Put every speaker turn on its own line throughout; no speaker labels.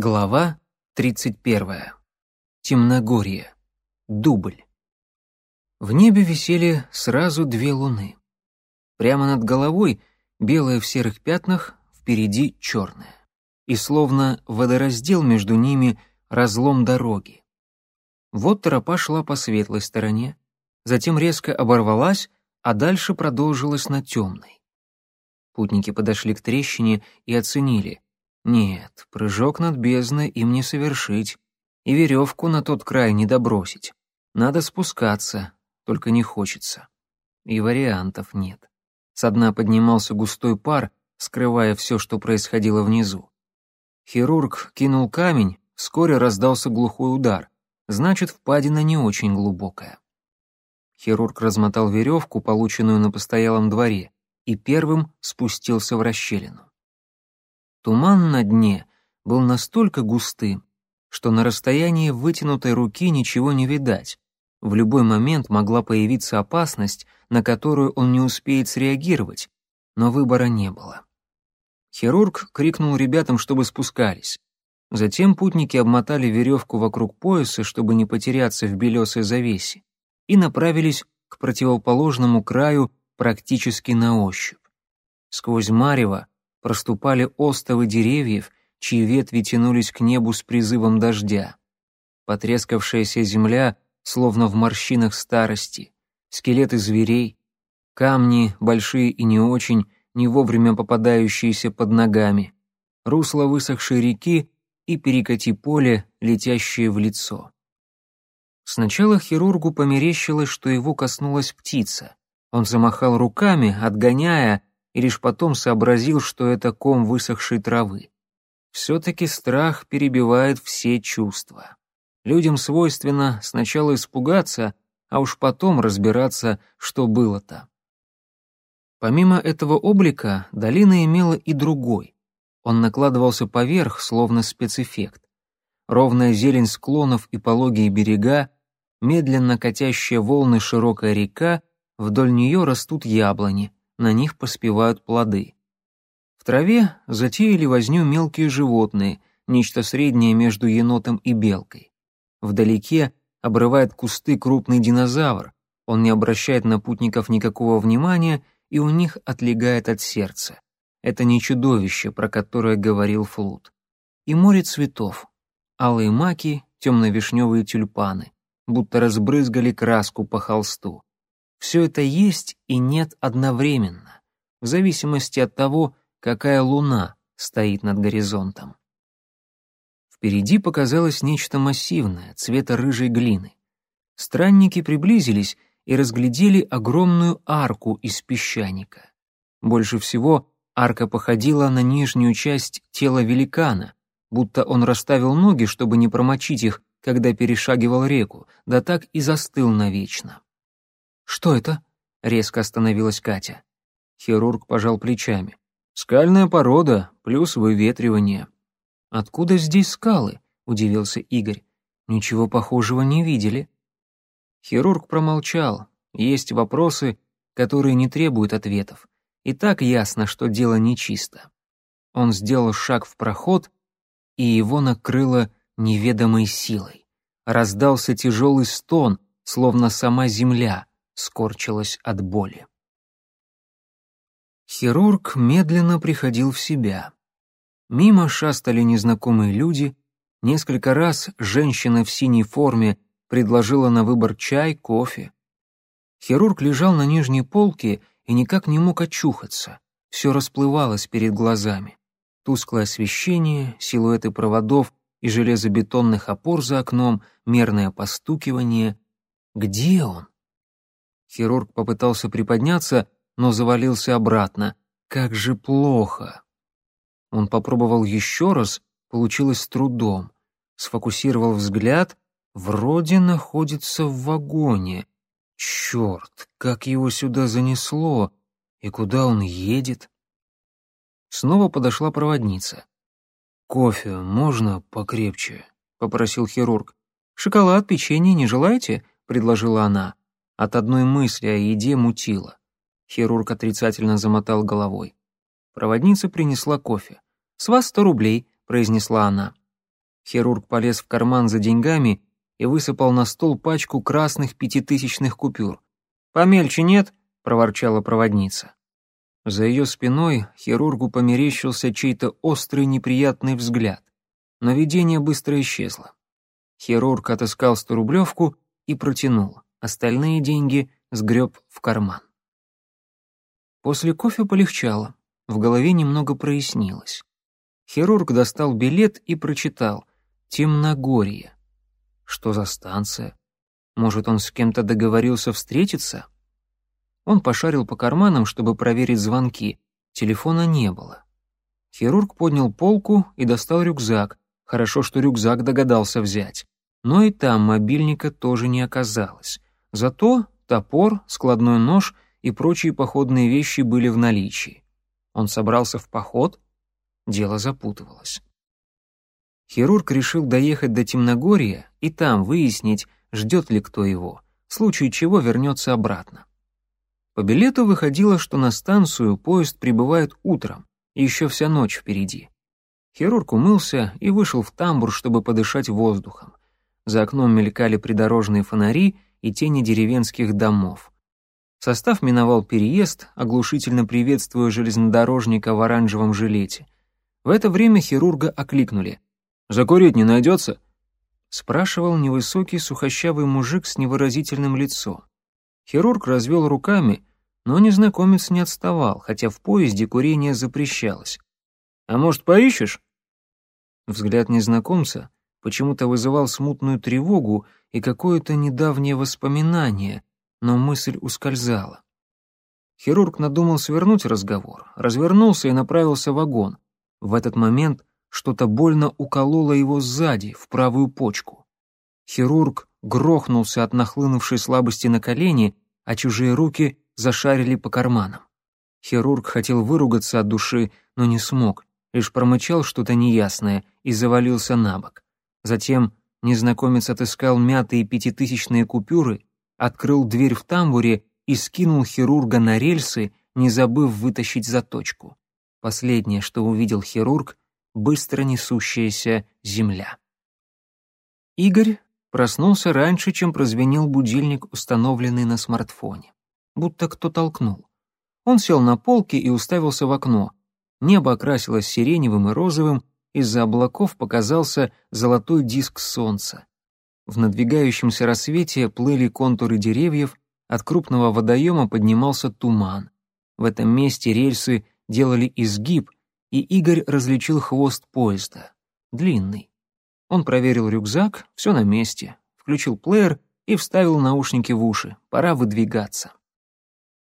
Глава 31. Темногорье. Дубль. В небе висели сразу две луны. Прямо над головой белая в серых пятнах, впереди черная. И словно водораздел между ними разлом дороги. Вот тропа шла по светлой стороне, затем резко оборвалась, а дальше продолжилась на темной. Путники подошли к трещине и оценили — нет, прыжок над бездной им не совершить, и веревку на тот край не добросить. Надо спускаться, только не хочется. И вариантов нет. Со дна поднимался густой пар, скрывая все, что происходило внизу. Хирург кинул камень, вскоре раздался глухой удар. Значит, впадина не очень глубокая. Хирург размотал веревку, полученную на постоялом дворе, и первым спустился в расщелину. Туман на дне был настолько густым, что на расстоянии вытянутой руки ничего не видать. В любой момент могла появиться опасность, на которую он не успеет среагировать, но выбора не было. Хирург крикнул ребятам, чтобы спускались. Затем путники обмотали веревку вокруг пояса, чтобы не потеряться в белесой завесе, и направились к противоположному краю практически на ощупь. Сквозь марево проступали остовы деревьев, чьи ветви тянулись к небу с призывом дождя. Потрескавшаяся земля, словно в морщинах старости, скелеты зверей, камни, большие и не очень, не вовремя попадающиеся под ногами, русло высохшей реки и перекати поле, летящее в лицо. Сначала хирургу померещилось, что его коснулась птица. Он замахал руками, отгоняя, и лишь потом сообразил, что это ком высохшей травы. Все-таки страх перебивает все чувства. Людям свойственно сначала испугаться, а уж потом разбираться, что было-то. Помимо этого облика, долина имела и другой. Он накладывался поверх, словно спецэффект. Ровная зелень склонов и пологие берега, медленно катящие волны широкая река, вдоль нее растут яблони, на них поспевают плоды. В траве затеяли возню мелкие животные, нечто среднее между енотом и белкой. Вдалеке обрывает кусты крупный динозавр, он не обращает на путников никакого внимания, и у них отлегает от сердца. Это не чудовище, про которое говорил Флут. И море цветов. Алые маки, темно-вишневые тюльпаны, будто разбрызгали краску по холсту. Все это есть и нет одновременно, в зависимости от того, какая луна стоит над горизонтом. Впереди показалось нечто массивное, цвета рыжей глины. Странники приблизились и разглядели огромную арку из песчаника. Больше всего арка походила на нижнюю часть тела великана, будто он расставил ноги, чтобы не промочить их, когда перешагивал реку, да так и застыл навечно. «Что это?» — резко остановилась Катя. Хирург пожал плечами. «Скальная порода, плюс выветривание». «Откуда здесь скалы?» — удивился Игорь. «Ничего похожего не видели». Хирург промолчал. Есть вопросы, которые не требуют ответов. И так ясно, что дело нечисто. Он сделал шаг в проход, и его накрыло неведомой силой. Раздался тяжелый стон, словно сама земля скорчилась от боли. Хирург медленно приходил в себя. Мимо шастали незнакомые люди. Несколько раз женщина в синей форме предложила на выбор чай, кофе. Хирург лежал на нижней полке и никак не мог очухаться. Все расплывалось перед глазами. Тусклое освещение, силуэты проводов и железобетонных опор за окном, мерное постукивание. Где он? Хирург попытался приподняться, но завалился обратно. Как же плохо. Он попробовал еще раз, получилось с трудом. Сфокусировал взгляд, вроде находится в вагоне. Черт, как его сюда занесло! И куда он едет? Снова подошла проводница. «Кофе можно покрепче?» — попросил хирург. «Шоколад, печенье не желаете?» — предложила она. От одной мысли о еде мутило. Хирург отрицательно замотал головой. Проводница принесла кофе. «С вас сто рублей», — произнесла она. Хирург полез в карман за деньгами и высыпал на стол пачку красных пятитысячных купюр. «Помельче нет?» — проворчала проводница. За ее спиной хирургу померещился чей-то острый неприятный взгляд, но видение быстро исчезло. Хирург отыскал сторублевку и протянул, остальные деньги сгреб в карман. После кофе полегчало, в голове немного прояснилось. Хирург достал билет и прочитал «Темногорье». Что за станция? Может, он с кем-то договорился встретиться? Он пошарил по карманам, чтобы проверить звонки. Телефона не было. Хирург поднял полку и достал рюкзак. Хорошо, что рюкзак догадался взять. Но и там мобильника тоже не оказалось. Зато топор, складной нож и прочие походные вещи были в наличии. Он собрался в поход? Дело запутывалось. Хирург решил доехать до Темногорья и там выяснить, ждет ли кто его, в случае чего вернется обратно. По билету выходило, что на станцию поезд прибывает утром, и еще вся ночь впереди. Хирург умылся и вышел в тамбур, чтобы подышать воздухом. За окном мелькали придорожные фонари и тени деревенских домов. Состав миновал переезд, оглушительно приветствуя железнодорожника в оранжевом жилете. В это время хирурга окликнули. «Закурить не найдется?» спрашивал невысокий сухощавый мужик с невыразительным лицом. Хирург развел руками, но незнакомец не отставал, хотя в поезде курение запрещалось. «А может, поищешь?» Взгляд незнакомца почему-то вызывал смутную тревогу и какое-то недавнее воспоминание, но мысль ускользала. Хирург надумал свернуть разговор, развернулся и направился в вагон. В этот момент что-то больно укололо его сзади, в правую почку. Хирург грохнулся от нахлынувшей слабости на колени, а чужие руки зашарили по карманам. Хирург хотел выругаться от души, но не смог, лишь промычал что-то неясное и завалился на бок. Затем незнакомец отыскал мятые пятитысячные купюры, открыл дверь в тамбуре и скинул хирурга на рельсы, не забыв вытащить заточку. Последнее, что увидел хирург, быстро несущаяся земля. Игорь проснулся раньше, чем прозвенел будильник, установленный на смартфоне. Будто кто толкнул. Он сел на полке и уставился в окно. Небо окрасилось сиреневым и розовым, из-за облаков показался золотой диск солнца. В надвигающемся рассвете плыли контуры деревьев, от крупного водоема поднимался туман. В этом месте рельсы делали изгиб, и Игорь различил хвост поезда. Длинный. Он проверил рюкзак, все на месте, включил плеер и вставил наушники в уши. Пора выдвигаться.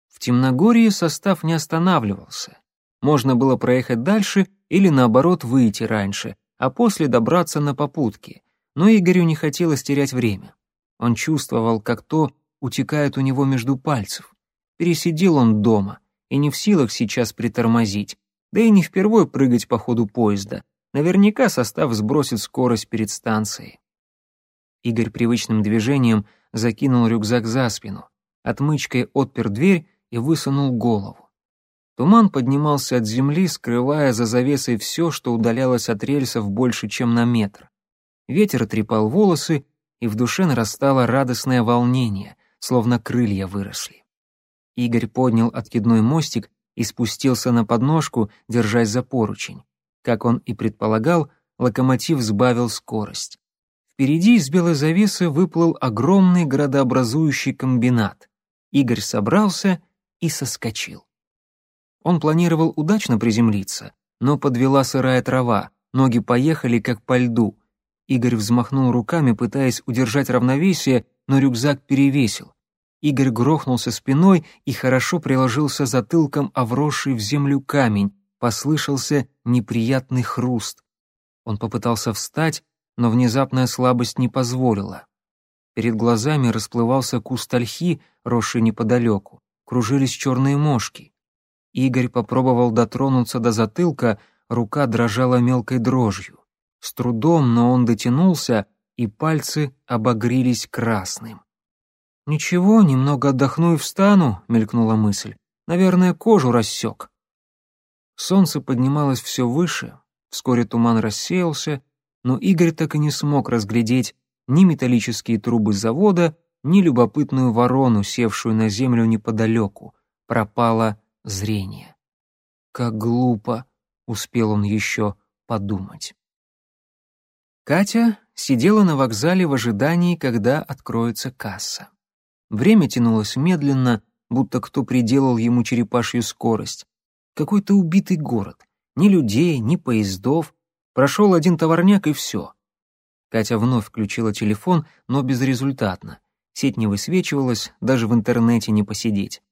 В Темногорье состав не останавливался. Можно было проехать дальше или, наоборот, выйти раньше, а после добраться на попутке. Но Игорю не хотелось терять время. Он чувствовал, как то утекает у него между пальцев. Пересидел он дома и не в силах сейчас притормозить, да и не впервой прыгать по ходу поезда. Наверняка состав сбросит скорость перед станцией. Игорь привычным движением закинул рюкзак за спину, отмычкой отпер дверь и высунул голову. Туман поднимался от земли, скрывая за завесой все, что удалялось от рельсов больше, чем на метр. Ветер трепал волосы, и в душе нарастало радостное волнение, словно крылья выросли. Игорь поднял откидной мостик и спустился на подножку, держась за поручень. Как он и предполагал, локомотив сбавил скорость. Впереди из белой завесы выплыл огромный градообразующий комбинат. Игорь собрался и соскочил. Он планировал удачно приземлиться, но подвела сырая трава, ноги поехали как по льду. Игорь взмахнул руками, пытаясь удержать равновесие, но рюкзак перевесил. Игорь грохнулся спиной и хорошо приложился затылком о вросший в землю камень. Послышался неприятный хруст. Он попытался встать, но внезапная слабость не позволила. Перед глазами расплывался куст ольхи, росший неподалеку. Кружились черные мошки. Игорь попробовал дотронуться до затылка, рука дрожала мелкой дрожью. С трудом, но он дотянулся, и пальцы обогрились красным. «Ничего, немного отдохну и встану», — мелькнула мысль. «Наверное, кожу рассек». Солнце поднималось все выше, вскоре туман рассеялся, но Игорь так и не смог разглядеть ни металлические трубы завода, ни любопытную ворону, севшую на землю неподалеку. Пропало зрение. Как глупо, успел он еще подумать. Катя сидела на вокзале в ожидании, когда откроется касса. Время тянулось медленно, будто кто приделал ему черепашью скорость. Какой-то убитый город. Ни людей, ни поездов. Прошел один товарняк и все. Катя вновь включила телефон, но безрезультатно. Сеть не высвечивалась, даже в интернете не посидеть.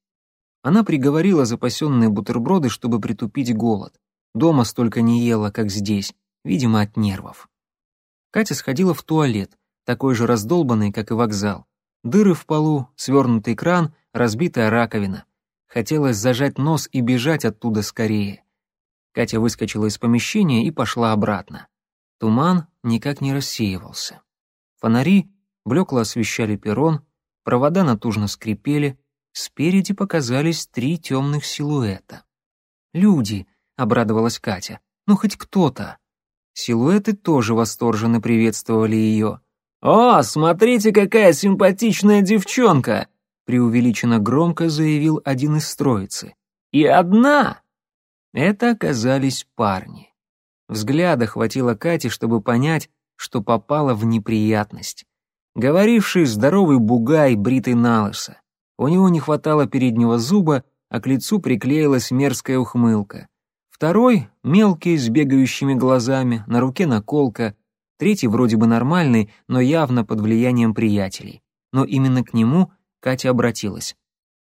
Она приговорила запасенные бутерброды, чтобы притупить голод. Дома столько не ела, как здесь, видимо, от нервов. Катя сходила в туалет, такой же раздолбанный, как и вокзал. Дыры в полу, свернутый кран, разбитая раковина. Хотелось зажать нос и бежать оттуда скорее. Катя выскочила из помещения и пошла обратно. Туман никак не рассеивался. Фонари блекло освещали перрон, провода натужно скрипели, спереди показались три темных силуэта. «Люди!» — обрадовалась Катя. «Ну, хоть кто-то!» Силуэты тоже восторженно приветствовали ее. «О, смотрите, какая симпатичная девчонка!» преувеличенно громко заявил один из троицы. «И одна!» Это оказались парни. Взгляда хватило Кате, чтобы понять, что попала в неприятность. Говоривший здоровый бугай, бритый на У него не хватало переднего зуба, а к лицу приклеилась мерзкая ухмылка. Второй, мелкий, с бегающими глазами, на руке наколка. Третий вроде бы нормальный, но явно под влиянием приятелей. Но именно к нему Катя обратилась.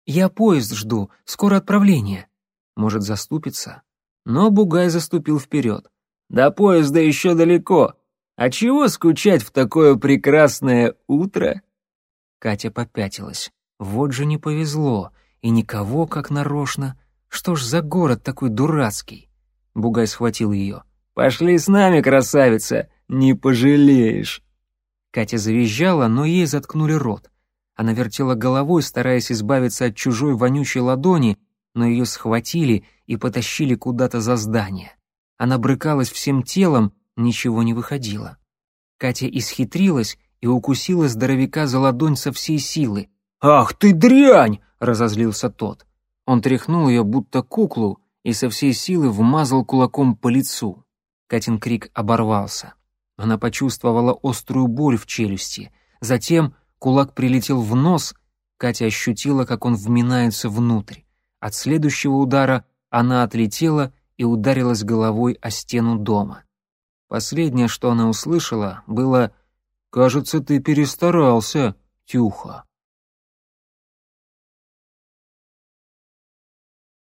«Я поезд жду, скоро отправление». Может, заступиться? Но Бугай заступил вперед. «До поезда еще далеко. А чего скучать в такое прекрасное утро?» Катя попятилась. Вот же не повезло, и никого как нарочно. Что ж за город такой дурацкий? Бугай схватил ее. Пошли с нами, красавица, не пожалеешь. Катя завизжала, но ей заткнули рот. Она вертела головой, стараясь избавиться от чужой вонючей ладони, но ее схватили и потащили куда-то за здание. Она брыкалась всем телом, ничего не выходило. Катя исхитрилась и укусила здоровяка за ладонь со всей силы. «Ах ты дрянь!» — разозлился тот. Он тряхнул ее, будто куклу, и со всей силы вмазал кулаком по лицу. Катин крик оборвался. Она почувствовала острую боль в челюсти. Затем кулак прилетел в нос, Катя ощутила, как он вминается внутрь. От следующего удара она отлетела и ударилась головой о стену дома. Последнее, что она услышала, было «Кажется, ты перестарался, Тюха».